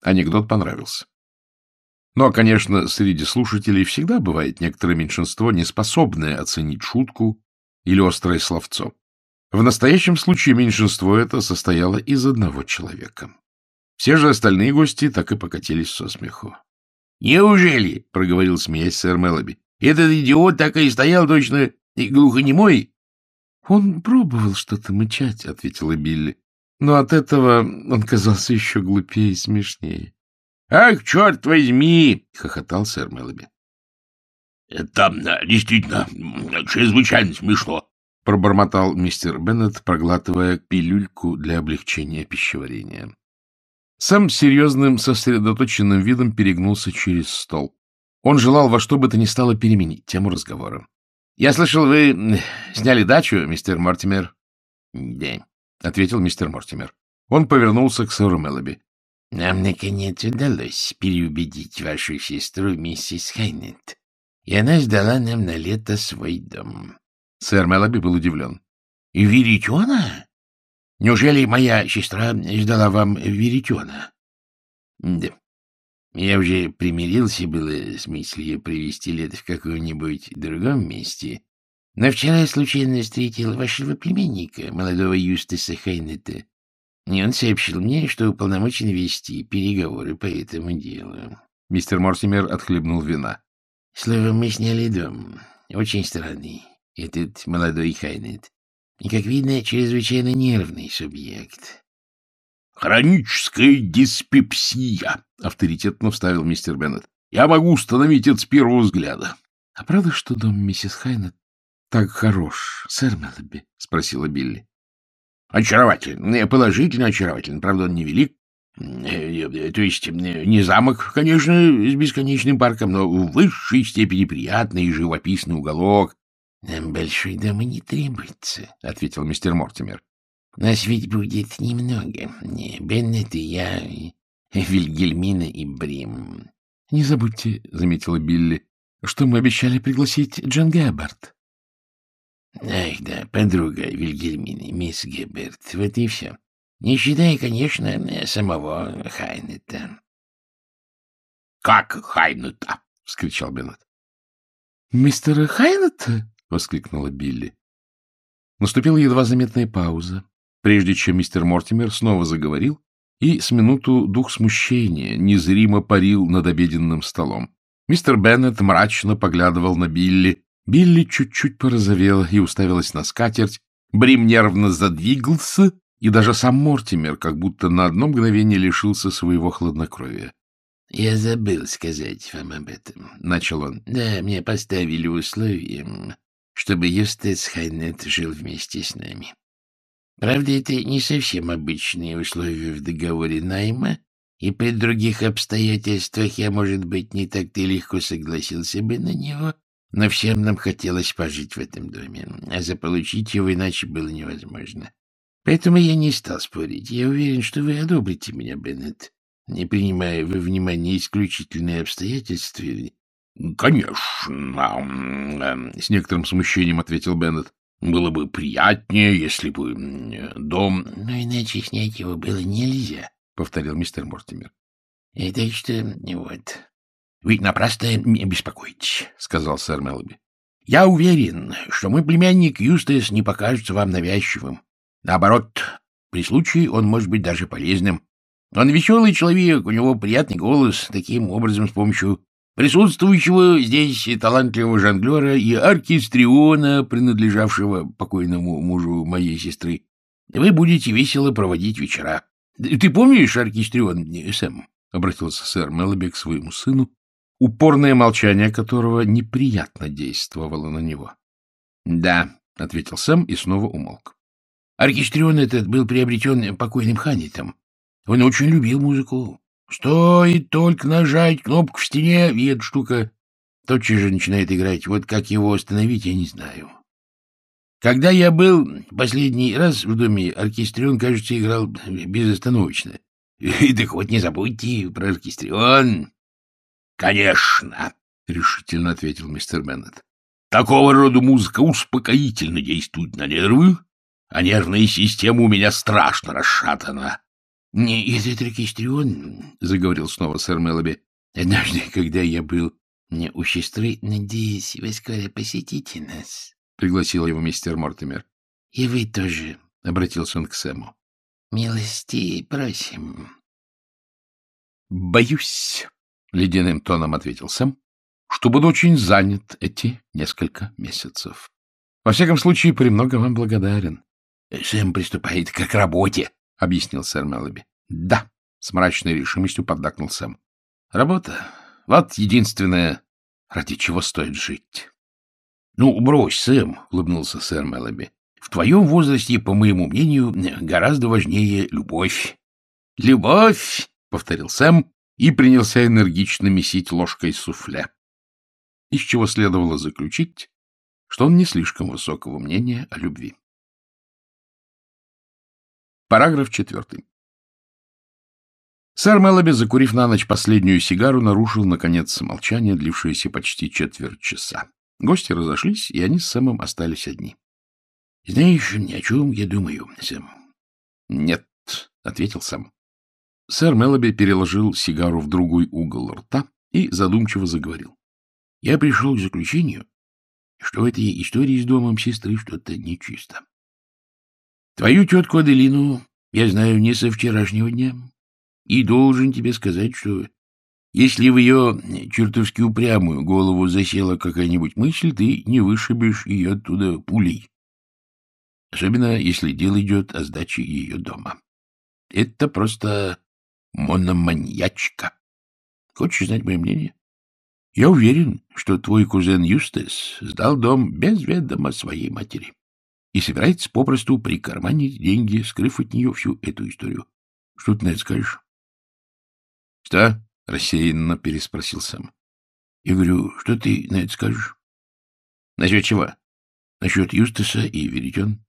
Анекдот понравился. Но, конечно, среди слушателей всегда бывает некоторое меньшинство, неспособное оценить шутку или острое словцо. В настоящем случае меньшинство это состояло из одного человека. Все же остальные гости так и покатились со смеху. — Неужели? — проговорил, смеясь сэр Меллоби. — Этот идиот так и стоял точно глухонемой? — Он пробовал что-то мычать, — ответила Билли. Но от этого он казался еще глупее и смешнее. — Ах, черт возьми! — хохотал сэр Меллоби. — Это действительно чрезвычайно смешно, — пробормотал мистер Беннет, проглатывая пилюльку для облегчения пищеварения. Сам серьезным, сосредоточенным видом перегнулся через стол. Он желал во что бы то ни стало переменить тему разговора. — Я слышал, вы сняли дачу, мистер Мортимер? — Да, — ответил мистер Мортимер. Он повернулся к сэру Меллоби. — Нам, наконец, удалось переубедить вашу сестру, миссис Хайнет, и она сдала нам на лето свой дом. Сэр Меллоби был удивлен. — И Веритена? Неужели моя сестра сдала вам Веритена? — Да. Я уже примирился было с мыслью привести лето в каком-нибудь другом месте, но вчера я случайно встретил вашего племянника, молодого Юстаса Хайнета, и он сообщил мне, что уполномочен вести переговоры по этому делу. Мистер Мортимер отхлебнул вина. Словом, мы сняли дом. Очень странный, этот молодой Хайнет. И, как видно, чрезвычайно нервный субъект. — Хроническая диспепсия, — авторитетно вставил мистер Беннет. — Я могу установить это с первого взгляда. — А правда, что дом миссис Хайнет так хорош, сэр Меллоби? — спросила Билли. Очаровательно, положительно очаровательно. Правда, он невелик. Э, э, то есть не замок, конечно, с бесконечным парком, но в высшей степени приятный и живописный уголок. — Нам большой дом и не требуется, — ответил мистер Мортимер. — Нас ведь будет немного. Беннет и я, Вильгельмина и Брим. — Не забудьте, — заметила Билли, — что мы обещали пригласить Джон Габбард. Ах да, подруга Вильгельмины, мисс Геберт, вот и все. Не считая, конечно, самого Хайнета. — Как Хайнета? — вскричал Беннет. — Мистера Хайнета? — воскликнула Билли. Наступила едва заметная пауза, прежде чем мистер Мортимер снова заговорил, и с минуту дух смущения незримо парил над обеденным столом. Мистер Беннет мрачно поглядывал на Билли, Билли чуть-чуть порозовела и уставилась на скатерть, Брим нервно задвигался, и даже сам Мортимер как будто на одно мгновение лишился своего хладнокровия. — Я забыл сказать вам об этом, — начал он. — Да, мне поставили условием, чтобы Юстес Хайнет жил вместе с нами. Правда, это не совсем обычные условия в договоре найма, и при других обстоятельствах я, может быть, не так-то легко согласился бы на него, но всем нам хотелось пожить в этом доме, а заполучить его иначе было невозможно. Поэтому я не стал спорить. Я уверен, что вы одобрите меня, Беннет, не принимая во внимание исключительные обстоятельства. — Конечно, — с некоторым смущением ответил Беннет. — Было бы приятнее, если бы дом... — Но иначе снять его было нельзя, — повторил мистер Мортимер. — И так что вот... — Вы напрасно не беспокойтесь, — сказал сэр Меллоби. — Я уверен, что мой племянник Юстас не покажется вам навязчивым. Наоборот, при случае он может быть даже полезным. Он веселый человек, у него приятный голос. Таким образом, с помощью присутствующего здесь талантливого жонглера и оркестриона, принадлежавшего покойному мужу моей сестры, вы будете весело проводить вечера. Ты помнишь оркестрион, Сэм? — обратился сэр Меллоби к своему сыну, упорное молчание которого неприятно действовало на него. — Да, — ответил Сэм и снова умолк. Оркестрион этот был приобретен покойным Ханитом. Он очень любил музыку. Стоит только нажать кнопку в стене, и эта штука тотчас же начинает играть. Вот как его остановить, я не знаю. Когда я был последний раз в доме, оркестрион, кажется, играл безостановочно. И так вот не забудьте про оркестрион. Конечно, — решительно ответил мистер Беннет. Такого рода музыка успокоительно действует на нервы, а нервная система у меня страшно расшатана. — Не этот оркестрион, — заговорил снова сэр Мелоби. — Однажды, когда я был у сестры, надеюсь, вы скоро посетите нас, — пригласил его мистер Мортимер. — И вы тоже, — обратился он к Сэму. — Милости просим. — Боюсь, — ледяным тоном ответил Сэм, — что буду очень занят эти несколько месяцев. Во всяком случае, премного вам благодарен. — Сэм приступает к работе, — объяснил сэр Меллоби. — Да, — с мрачной решимостью поддакнул Сэм. — Работа — вот единственное, ради чего стоит жить. — Ну, брось, Сэм, — улыбнулся сэр Меллоби. — В твоем возрасте, по моему мнению, гораздо важнее любовь. — Любовь, — повторил Сэм и принялся энергично месить ложкой суфле. Из чего следовало заключить, что он не слишком высокого мнения о любви. Параграф четвертый. Сэр Меллоби, закурив на ночь последнюю сигару, нарушил, наконец, молчание, длившееся почти четверть часа. Гости разошлись, и они с Сэмом остались одни. — Знаешь, ни о чем я думаю, Сэм? — Нет, — ответил Сэм. Сэр Меллоби переложил сигару в другой угол рта и задумчиво заговорил. — Я пришел к заключению, что в этой истории с домом сестры что-то нечисто. Твою тетку Аделину я знаю не со вчерашнего дня, и должен тебе сказать, что если в ее чертовски упрямую голову засела какая-нибудь мысль, ты не вышибешь ее оттуда пулей. Особенно, если дело идет о сдаче ее дома. Это просто мономаньячка. Хочешь знать мое мнение? Я уверен, что твой кузен Юстес сдал дом без ведома своей матери и собирается попросту прикарманить деньги, скрыв от нее всю эту историю. Что ты на это скажешь? — Что? — рассеянно переспросил Сэм. — Я говорю, что ты на это скажешь? — Насчет чего? — Насчет Юстаса и веретен.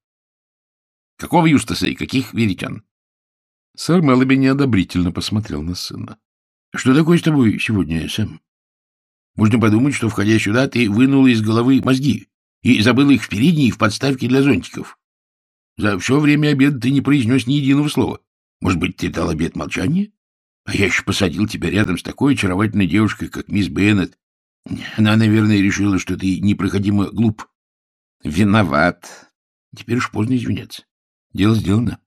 — Какого Юстаса и каких веретен? Сэр Меллоби неодобрительно посмотрел на сына. — Что такое с тобой сегодня, Сэм? Можно подумать, что, входя сюда, ты вынул из головы мозги и забыл их в передней в подставке для зонтиков. За все время обеда ты не произнес ни единого слова. Может быть, ты дал обед молчания? А я еще посадил тебя рядом с такой очаровательной девушкой, как мисс Беннет. Она, наверное, решила, что ты непроходимо глуп. Виноват. Теперь уж поздно извиняться. Дело сделано.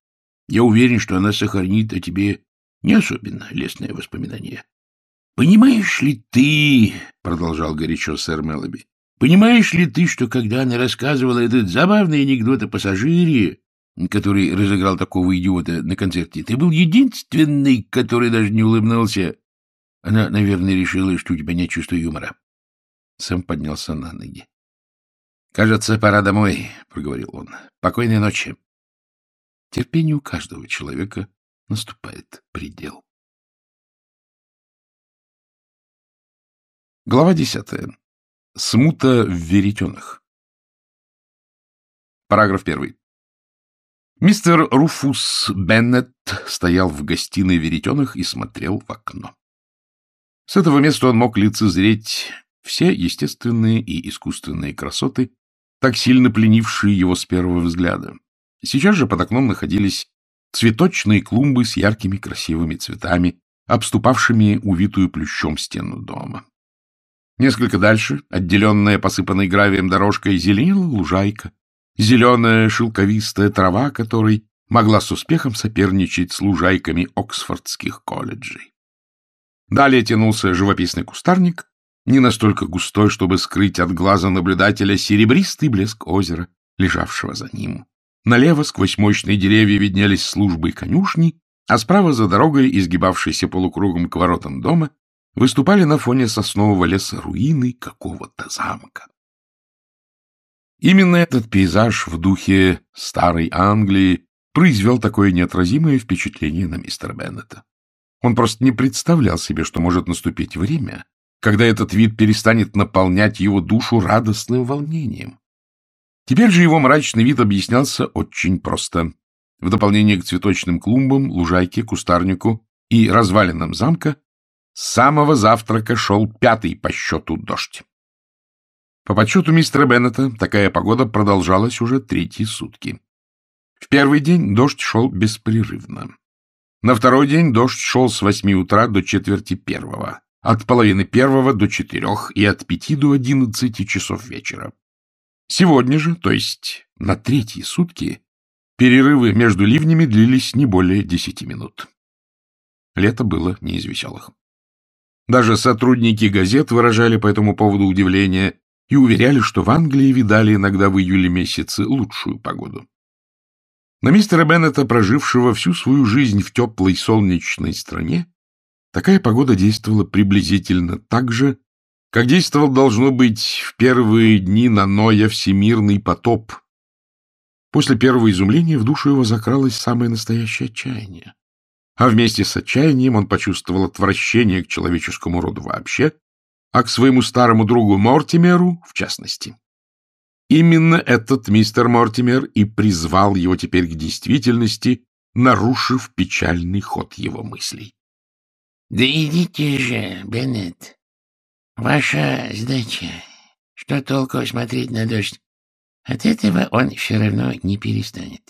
Я уверен, что она сохранит о тебе не особенно лестное воспоминание. — Понимаешь ли ты, — продолжал горячо сэр Меллоби, — понимаешь ли ты, что когда она рассказывала этот забавный анекдот о пассажире, который разыграл такого идиота на концерте, ты был единственный, который даже не улыбнулся? Она, наверное, решила, что у тебя нет чувства юмора. Сэм поднялся на ноги. — Кажется, пора домой, — проговорил он. — Покойной ночи. Терпению каждого человека наступает предел. Глава десятая. Смута в веретенах. Параграф первый. Мистер Руфус Беннет стоял в гостиной веретенах и смотрел в окно. С этого места он мог лицезреть все естественные и искусственные красоты, так сильно пленившие его с первого взгляда. Сейчас же под окном находились цветочные клумбы с яркими красивыми цветами, обступавшими увитую плющом стену дома. Несколько дальше, отделенная посыпанной гравием дорожкой, зеленела лужайка, зеленая шелковистая трава которой могла с успехом соперничать с лужайками оксфордских колледжей. Далее тянулся живописный кустарник, не настолько густой, чтобы скрыть от глаза наблюдателя серебристый блеск озера, лежавшего за ним. Налево сквозь мощные деревья виднелись службы и конюшни, а справа за дорогой, изгибавшейся полукругом к воротам дома, выступали на фоне соснового леса руины какого-то замка. Именно этот пейзаж в духе старой Англии произвел такое неотразимое впечатление на мистера Беннета. Он просто не представлял себе, что может наступить время, когда этот вид перестанет наполнять его душу радостным волнением. Теперь же его мрачный вид объяснялся очень просто. В дополнение к цветочным клумбам, лужайке, кустарнику и развалинам замка с самого завтрака шел пятый по счету дождь. По подсчету мистера Беннета, такая погода продолжалась уже третьи сутки. В первый день дождь шел беспрерывно. На второй день дождь шел с восьми утра до четверти первого, от половины первого до четырех и от пяти до одиннадцати часов вечера. Сегодня же, то есть на третьи сутки, перерывы между ливнями длились не более десяти минут. Лето было не из веселых. Даже сотрудники газет выражали по этому поводу удивление и уверяли, что в Англии видали иногда в июле месяце лучшую погоду. На мистера Беннета, прожившего всю свою жизнь в теплой солнечной стране, такая погода действовала приблизительно так же, как действовал, должно быть, в первые дни на Ноя всемирный потоп. После первого изумления в душу его закралось самое настоящее отчаяние. А вместе с отчаянием он почувствовал отвращение к человеческому роду вообще, а к своему старому другу Мортимеру в частности. Именно этот мистер Мортимер и призвал его теперь к действительности, нарушив печальный ход его мыслей. — Да идите же, Беннет. Ваша сдача. Что толку смотреть на дождь? От этого он все равно не перестанет.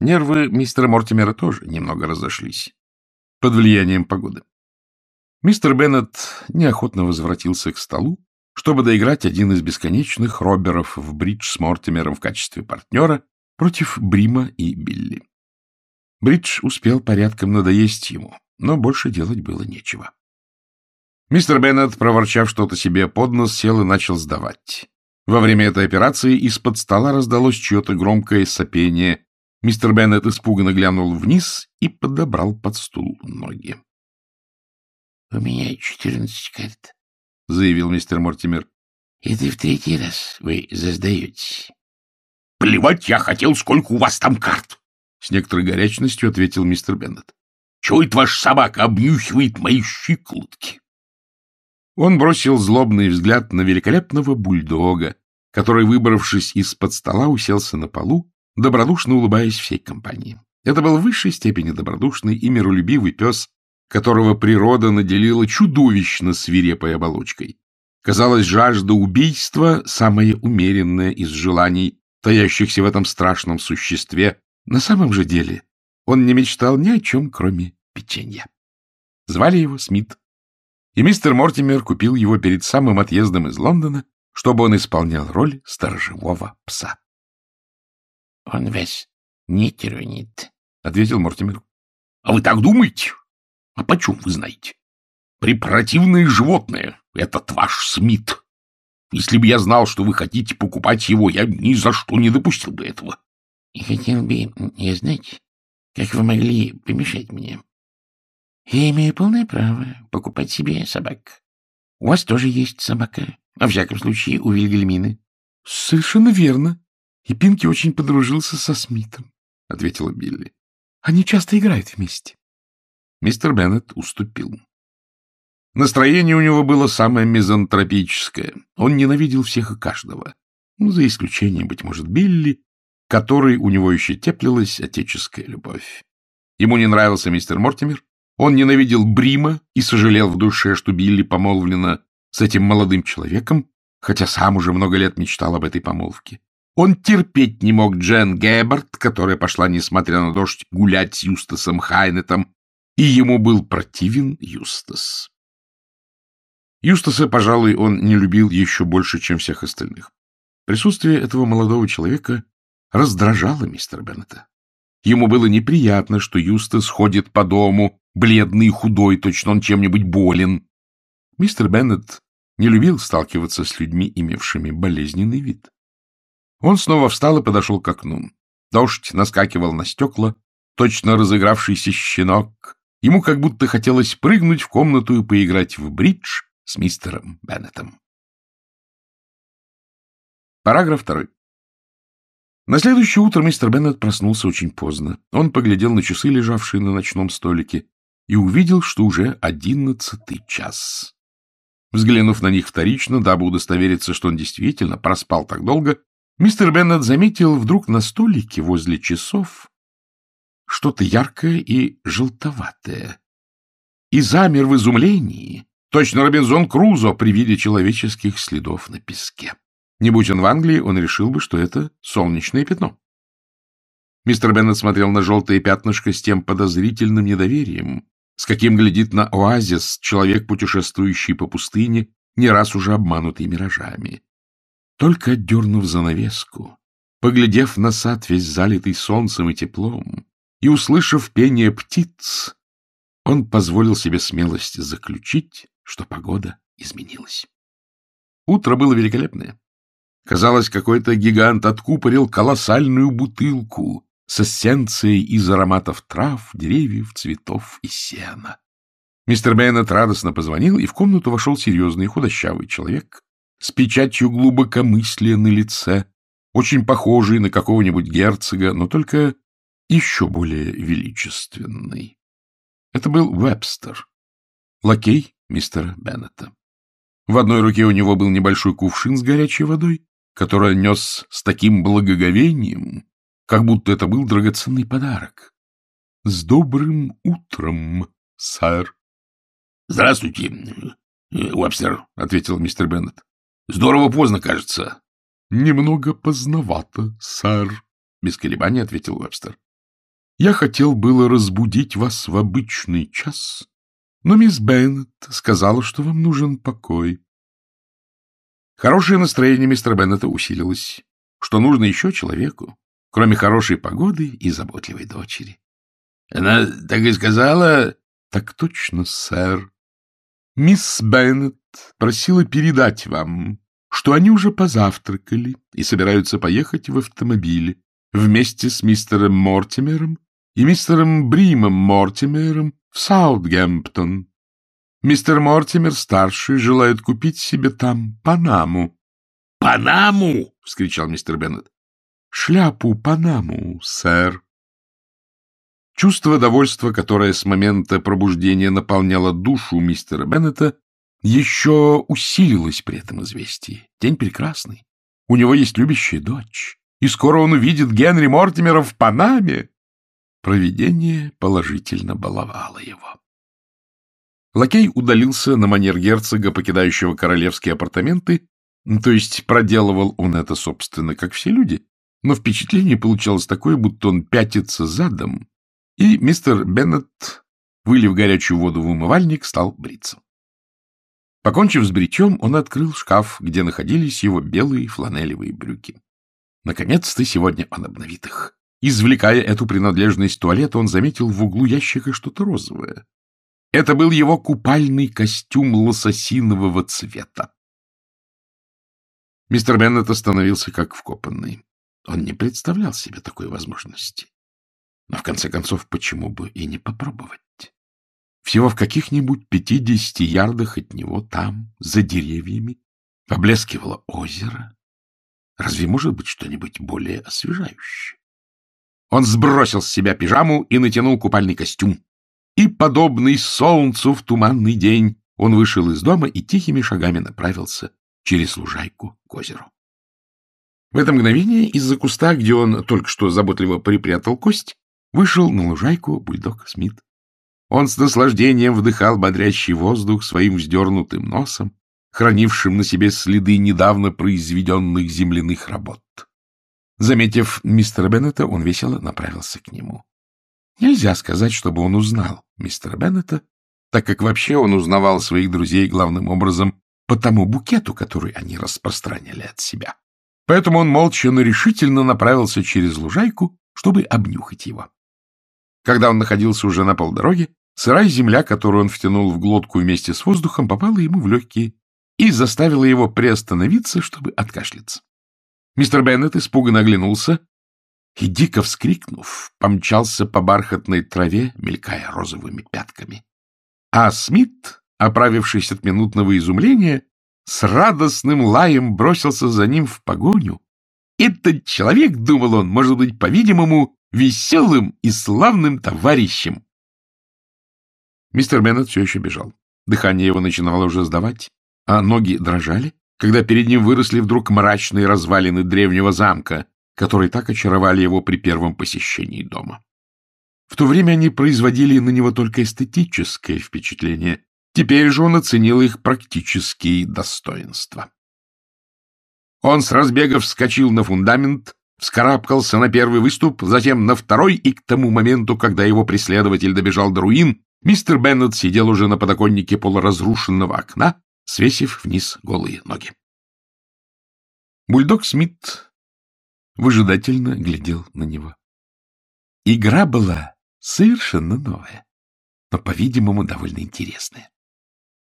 Нервы мистера Мортимера тоже немного разошлись под влиянием погоды. Мистер Беннет неохотно возвратился к столу, чтобы доиграть один из бесконечных роберов в бридж с Мортимером в качестве партнера против Брима и Билли. Бридж успел порядком надоесть ему, но больше делать было нечего. Мистер Беннет, проворчав что-то себе под нос, сел и начал сдавать. Во время этой операции из-под стола раздалось чье-то громкое сопение. Мистер Беннет испуганно глянул вниз и подобрал под стул ноги. — У меня четырнадцать карт, — заявил мистер Мортимер. — Это в третий раз вы заздаетесь. — Плевать я хотел, сколько у вас там карт! — с некоторой горячностью ответил мистер Беннет. — Чего это ваша собака обнюхивает мои щиколотки? Он бросил злобный взгляд на великолепного бульдога, который, выбравшись из-под стола, уселся на полу, добродушно улыбаясь всей компании. Это был в высшей степени добродушный и миролюбивый пес, которого природа наделила чудовищно свирепой оболочкой. Казалось, жажда убийства — самое умеренное из желаний, таящихся в этом страшном существе. На самом же деле он не мечтал ни о чем, кроме печенья. Звали его Смит. И мистер Мортимер купил его перед самым отъездом из Лондона, чтобы он исполнял роль сторожевого пса. — Он весь не тиранит, — ответил Мортимер. — А вы так думаете? А почем вы знаете? Препротивное животное — этот ваш Смит. Если бы я знал, что вы хотите покупать его, я ни за что не допустил бы этого. Хотел бы я знать, как вы могли помешать мне. Я имею полное право покупать себе собак. У вас тоже есть собака. Во всяком случае, у Вильгельмины. — Совершенно верно. И Пинки очень подружился со Смитом, — ответила Билли. — Они часто играют вместе. Мистер Беннет уступил. Настроение у него было самое мизантропическое. Он ненавидел всех и каждого. Ну, за исключением, быть может, Билли, которой у него еще теплилась отеческая любовь. Ему не нравился мистер Мортимер. Он ненавидел Брима и сожалел в душе, что Билли помолвлена с этим молодым человеком, хотя сам уже много лет мечтал об этой помолвке. Он терпеть не мог Джен Гэббард, которая пошла, несмотря на дождь, гулять с Юстасом Хайнетом, и ему был противен Юстас. Юстаса, пожалуй, он не любил еще больше, чем всех остальных. Присутствие этого молодого человека раздражало мистера Беннета. Ему было неприятно, что Юстас ходит по дому, бледный худой, точно он чем-нибудь болен. Мистер Беннет не любил сталкиваться с людьми, имевшими болезненный вид. Он снова встал и подошел к окну. Дождь наскакивал на стекла, точно разыгравшийся щенок, Ему как будто хотелось прыгнуть в комнату и поиграть в бридж с мистером Беннетом. Параграф второй. На следующее утро мистер Беннет проснулся очень поздно. Он поглядел на часы, лежавшие на ночном столике, и увидел, что уже одиннадцатый час. Взглянув на них вторично, дабы удостовериться, что он действительно проспал так долго, мистер Беннет заметил вдруг на столике возле часов что-то яркое и желтоватое. И замер в изумлении, точно Робинзон Крузо при виде человеческих следов на песке. Не будь он в Англии, он решил бы, что это солнечное пятно. Мистер Беннет смотрел на желтое пятнышко с тем подозрительным недоверием, с каким глядит на оазис человек, путешествующий по пустыне, не раз уже обманутый миражами. Только отдернув занавеску, поглядев на сад весь залитый солнцем и теплом, и услышав пение птиц, он позволил себе смелость заключить, что погода изменилась. Утро было великолепное. Казалось, какой-то гигант откупорил колоссальную бутылку с эссенцией из ароматов трав, деревьев, цветов и сена. Мистер Беннет радостно позвонил, и в комнату вошел серьезный худощавый человек с печатью глубокомыслия на лице, очень похожий на какого-нибудь герцога, но только еще более величественный. Это был Вебстер, лакей мистера Беннета. В одной руке у него был небольшой кувшин с горячей водой, который нес с таким благоговением, как будто это был драгоценный подарок. — С добрым утром, сэр. — Здравствуйте, Уэбстер, — ответил мистер Беннет. — Здорово поздно, кажется. — Немного поздновато, сэр, — без колебаний ответил Уэбстер. — Я хотел было разбудить вас в обычный час, но мисс Беннет сказала, что вам нужен покой. Хорошее настроение мистера Беннета усилилось, что нужно еще человеку, кроме хорошей погоды и заботливой дочери. — Она так и сказала? — Так точно, сэр. Мисс Беннет просила передать вам, что они уже позавтракали и собираются поехать в автомобиле вместе с мистером Мортимером и мистером Бримом Мортимером в Саутгемптон. Мистер Мортимер старший желает купить себе там Панаму. — Панаму! — вскричал мистер Беннет. — Шляпу Панаму, сэр. Чувство довольства, которое с момента пробуждения наполняло душу мистера Беннета, еще усилилось при этом известии. День прекрасный. У него есть любящая дочь. И скоро он увидит Генри Мортимера в Панаме. Провидение положительно баловало его. Лакей удалился на манер герцога, покидающего королевские апартаменты, то есть проделывал он это, собственно, как все люди, но впечатление получалось такое, будто он пятится задом, и мистер Беннет, вылив горячую воду в умывальник, стал бриться. Покончив с бритьем, он открыл шкаф, где находились его белые фланелевые брюки. Наконец-то сегодня он обновит их. Извлекая эту принадлежность туалета, он заметил в углу ящика что-то розовое. Это был его купальный костюм лососинового цвета. Мистер Беннет остановился как вкопанный. Он не представлял себе такой возможности. Но, в конце концов, почему бы и не попробовать? Всего в каких-нибудь пятидесяти ярдах от него, там, за деревьями, поблескивало озеро. Разве может быть что-нибудь более освежающее? Он сбросил с себя пижаму и натянул купальный костюм. И, подобный солнцу в туманный день, он вышел из дома и тихими шагами направился через лужайку к озеру. В это мгновение из-за куста, где он только что заботливо припрятал кость, вышел на лужайку бульдог Смит. Он с наслаждением вдыхал бодрящий воздух своим вздернутым носом, хранившим на себе следы недавно произведенных земляных работ. Заметив мистера Беннета, он весело направился к нему. Нельзя сказать, чтобы он узнал мистера Беннета, так как вообще он узнавал своих друзей главным образом по тому букету, который они распространяли от себя. Поэтому он молча, но решительно направился через лужайку, чтобы обнюхать его. Когда он находился уже на полдороге, сырая земля, которую он втянул в глотку вместе с воздухом, попала ему в легкие и заставила его приостановиться, чтобы откашляться. Мистер Беннет испуганно оглянулся и, дико вскрикнув, помчался по бархатной траве, мелькая розовыми пятками. А Смит, оправившись от минутного изумления, с радостным лаем бросился за ним в погоню. Этот человек, думал он, может быть, по-видимому, веселым и славным товарищем. Мистер Беннет все еще бежал. Дыхание его начинало уже сдавать, а ноги дрожали, когда перед ним выросли вдруг мрачные развалины древнего замка, которые так очаровали его при первом посещении дома. В то время они производили на него только эстетическое впечатление, теперь же он оценил их практические достоинства. Он с разбега вскочил на фундамент, вскарабкался на первый выступ, затем на второй, и к тому моменту, когда его преследователь добежал до руин, мистер Беннет сидел уже на подоконнике полуразрушенного окна, свесив вниз голые ноги. Бульдог Смит выжидательно глядел на него. Игра была совершенно новая, но, по-видимому, довольно интересная.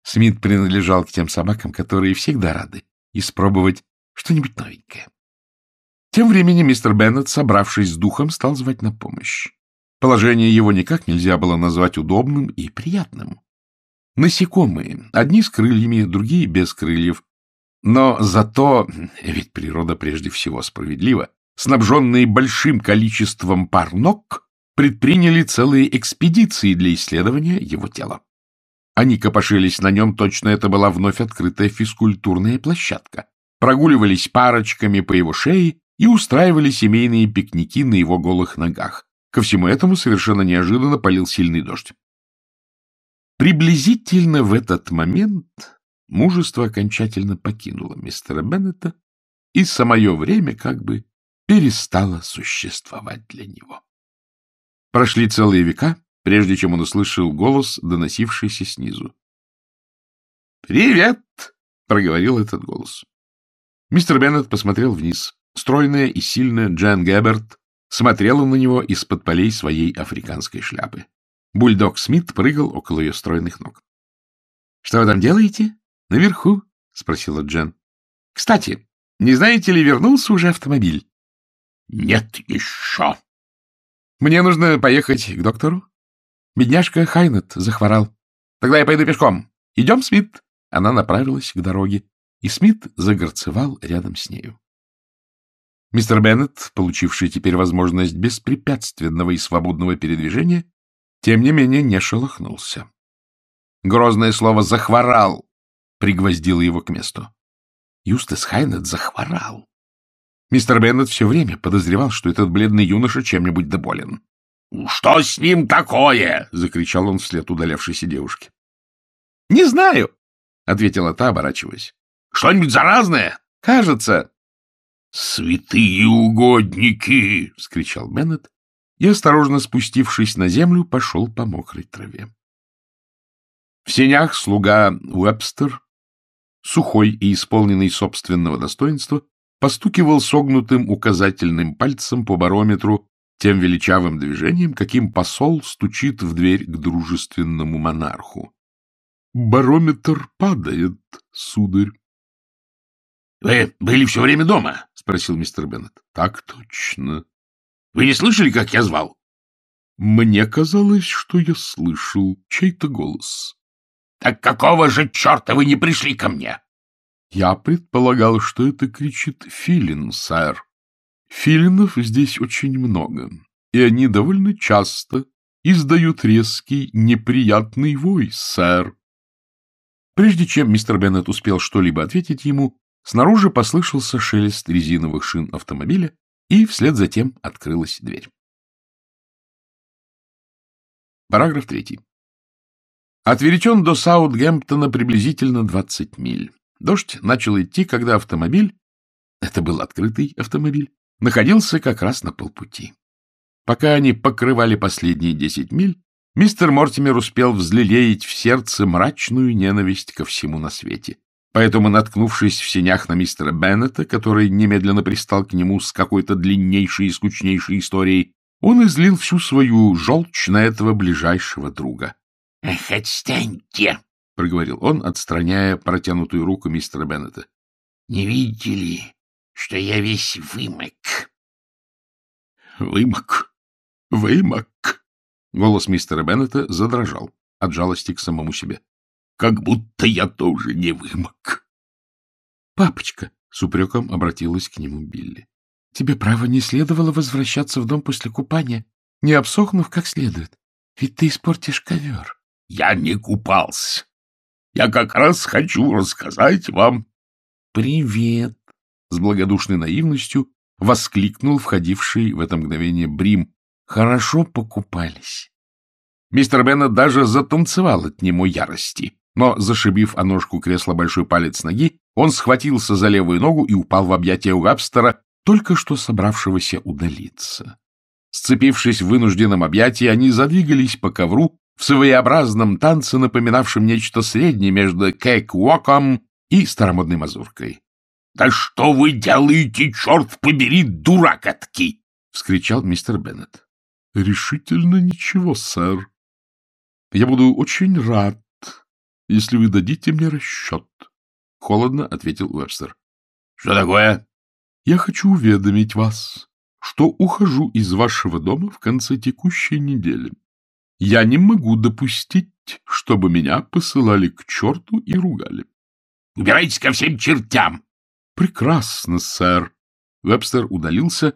Смит принадлежал к тем собакам, которые всегда рады испробовать что-нибудь новенькое. Тем временем мистер Беннет, собравшись с духом, стал звать на помощь. Положение его никак нельзя было назвать удобным и приятным. Насекомые, одни с крыльями, другие без крыльев, но зато, ведь природа прежде всего справедлива, снабженные большим количеством пар ног, предприняли целые экспедиции для исследования его тела. Они копошились на нем, точно это была вновь открытая физкультурная площадка, прогуливались парочками по его шее и устраивали семейные пикники на его голых ногах. Ко всему этому совершенно неожиданно полил сильный дождь. Приблизительно в этот момент мужество окончательно покинуло мистера Беннета, и самое время как бы перестало существовать для него. Прошли целые века, прежде чем он услышал голос, доносившийся снизу. «Привет!» — проговорил этот голос. Мистер Беннет посмотрел вниз. Стройная и сильная Джан Гебберт смотрела на него из-под полей своей африканской шляпы. Бульдог Смит прыгал около ее стройных ног. — Что вы там делаете? — Наверху, — спросила Джен. — Кстати, не знаете ли, вернулся уже автомобиль? — Нет еще. — Мне нужно поехать к доктору. Бедняжка Хайнет захворал. Тогда я пойду пешком. Идем, Смит. Она направилась к дороге, и Смит загорцевал рядом с нею. Мистер Беннет, получивший теперь возможность беспрепятственного и свободного передвижения, тем не менее не шелохнулся. Грозное слово «захворал» пригвоздило его к месту. Юстас Хайнет захворал. Мистер Беннет все время подозревал, что этот бледный юноша чем-нибудь доволен. — Что с ним такое? — закричал он вслед удалявшейся девушке. — Не знаю, — ответила та, оборачиваясь. — Что-нибудь заразное? — Кажется. — Святые угодники! — вскричал Беннет и, осторожно спустившись на землю, пошел по мокрой траве. В сенях слуга Уэбстер, сухой и исполненный собственного достоинства, постукивал согнутым указательным пальцем по барометру тем величавым движением, каким посол стучит в дверь к дружественному монарху. — Барометр падает, сударь. — Вы были все время дома? — спросил мистер Беннет. — Так точно. — Вы не слышали, как я звал? — Мне казалось, что я слышал чей-то голос. — Так какого же черта вы не пришли ко мне? — Я предполагал, что это кричит Филин, сэр. Филинов здесь очень много, и они довольно часто издают резкий, неприятный вой, сэр. Прежде чем мистер Беннет успел что-либо ответить ему, снаружи послышался шелест резиновых шин автомобиля, и вслед за тем открылась дверь. Параграф третий. Отверечен до Саутгемптона приблизительно 20 миль. Дождь начал идти, когда автомобиль, это был открытый автомобиль, находился как раз на полпути. Пока они покрывали последние десять миль, мистер Мортимер успел взлелеять в сердце мрачную ненависть ко всему на свете. Поэтому, наткнувшись в сенях на мистера Беннета, который немедленно пристал к нему с какой-то длиннейшей и скучнейшей историей, он излил всю свою желчь на этого ближайшего друга. — Эх, отстаньте! — проговорил он, отстраняя протянутую руку мистера Беннета. — Не видите ли, что я весь вымок. — Вымок? Вымок? Голос мистера Беннета задрожал от жалости к самому себе. — Как будто я тоже не вымок. — Папочка, — с упреком обратилась к нему Билли, — тебе, право, не следовало возвращаться в дом после купания, не обсохнув как следует. Ведь ты испортишь ковер. — Я не купался. Я как раз хочу рассказать вам... — Привет, с благодушной наивностью воскликнул входивший в это мгновение Брим. Хорошо покупались. Мистер Беннет даже затанцевал от нему ярости, но, зашибив о ножку кресла большой палец ноги, он схватился за левую ногу и упал в объятия Уэбстера, только что собравшегося удалиться. Сцепившись в вынужденном объятии, они задвигались по ковру в своеобразном танце, напоминавшем нечто среднее между кейк-воком и старомодной мазуркой. — Да что вы делаете, черт побери, дуракотки! — вскричал мистер Беннет. — Решительно ничего, сэр. Я буду очень рад, если вы дадите мне расчет. — холодно ответил Уэбстер. — Что такое? — Я хочу уведомить вас, что ухожу из вашего дома в конце текущей недели. Я не могу допустить, чтобы меня посылали к черту и ругали. — Убирайтесь ко всем чертям! — Прекрасно, сэр. Вебстер удалился,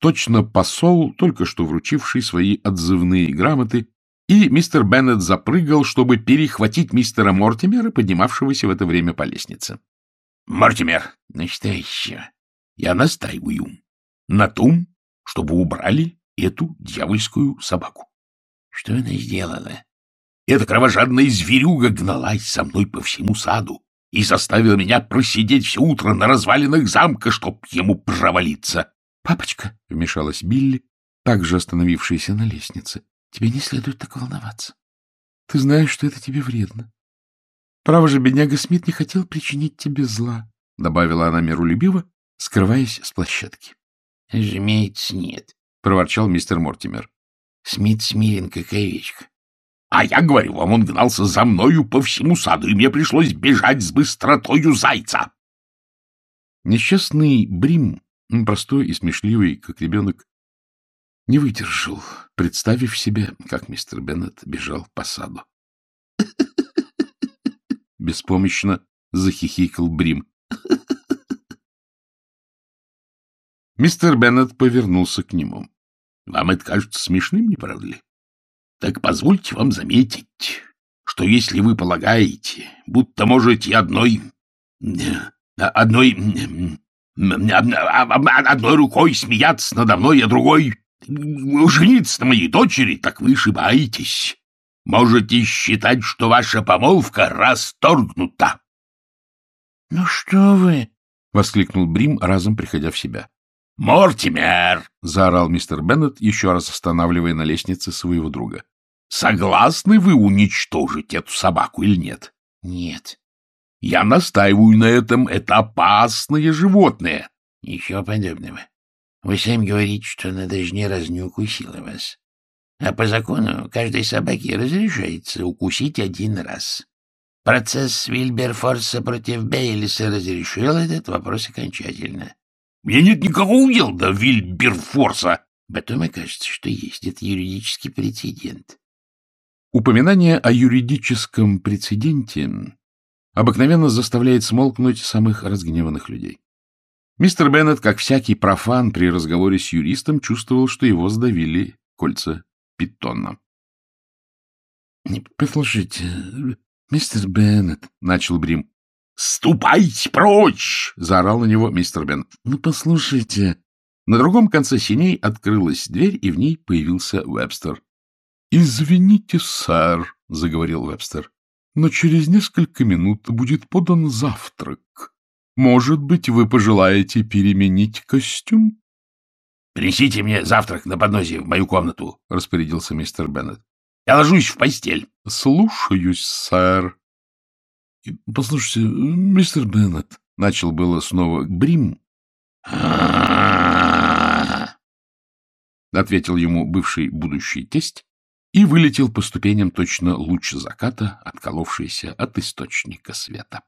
точно посол, только что вручивший свои отзывные грамоты, и мистер Беннет запрыгал, чтобы перехватить мистера Мортимера, поднимавшегося в это время по лестнице. — Мортимер, ну что еще? Я настаиваю на том, чтобы убрали эту дьявольскую собаку. Что она сделала? Эта кровожадная зверюга гналась со мной по всему саду и заставила меня просидеть все утро на развалинах замка, чтоб ему провалиться. — Папочка, — вмешалась Билли, также остановившаяся на лестнице, — тебе не следует так волноваться. Ты знаешь, что это тебе вредно. Право же, бедняга Смит не хотел причинить тебе зла, — добавила она миролюбиво, скрываясь с площадки. — Разумеется, нет, — проворчал мистер Мортимер. Смит смирен, как овечка. А я говорю вам, он гнался за мною по всему саду, и мне пришлось бежать с быстротою зайца. Несчастный Брим, простой и смешливый, как ребенок, не выдержал, представив себе, как мистер Беннет бежал по саду. Беспомощно захихикал Брим. Мистер Беннет повернулся к нему. Вам это кажется смешным, не правда ли? Так позвольте вам заметить, что если вы полагаете, будто можете одной... одной... одной рукой смеяться надо мной, а другой жениться на моей дочери, так вы ошибаетесь. Можете считать, что ваша помолвка расторгнута. — Ну что вы? — воскликнул Брим, разом приходя в себя. «Мортимер!» — заорал мистер Беннет, еще раз останавливая на лестнице своего друга. «Согласны вы уничтожить эту собаку или нет?» «Нет». «Я настаиваю на этом. Это опасное животное». «Ничего подобного. Вы сами говорите, что она даже ни разу не укусила вас. А по закону каждой собаке разрешается укусить один раз. Процесс Вильберфорса против Бейлиса разрешил этот вопрос окончательно». Мне нет никакого дела до Вильберфорса. Потом окажется, что есть. Это юридический прецедент. Упоминание о юридическом прецеденте обыкновенно заставляет смолкнуть самых разгневанных людей. Мистер Беннет, как всякий профан при разговоре с юристом, чувствовал, что его сдавили кольца питона. — Послушайте, мистер Беннет, — начал Брим, «Ступайте прочь!» — заорал на него мистер Бен. «Ну, послушайте...» На другом конце синей открылась дверь, и в ней появился Вебстер. «Извините, сэр», — заговорил Вебстер, — «но через несколько минут будет подан завтрак. Может быть, вы пожелаете переменить костюм?» «Принесите мне завтрак на подносе в мою комнату», — распорядился мистер Беннет. «Я ложусь в постель». «Слушаюсь, сэр», — Послушайте, мистер Беннет, — начал было снова Брим. — ответил ему бывший будущий тесть и вылетел по ступеням точно луч заката, отколовшийся от источника света.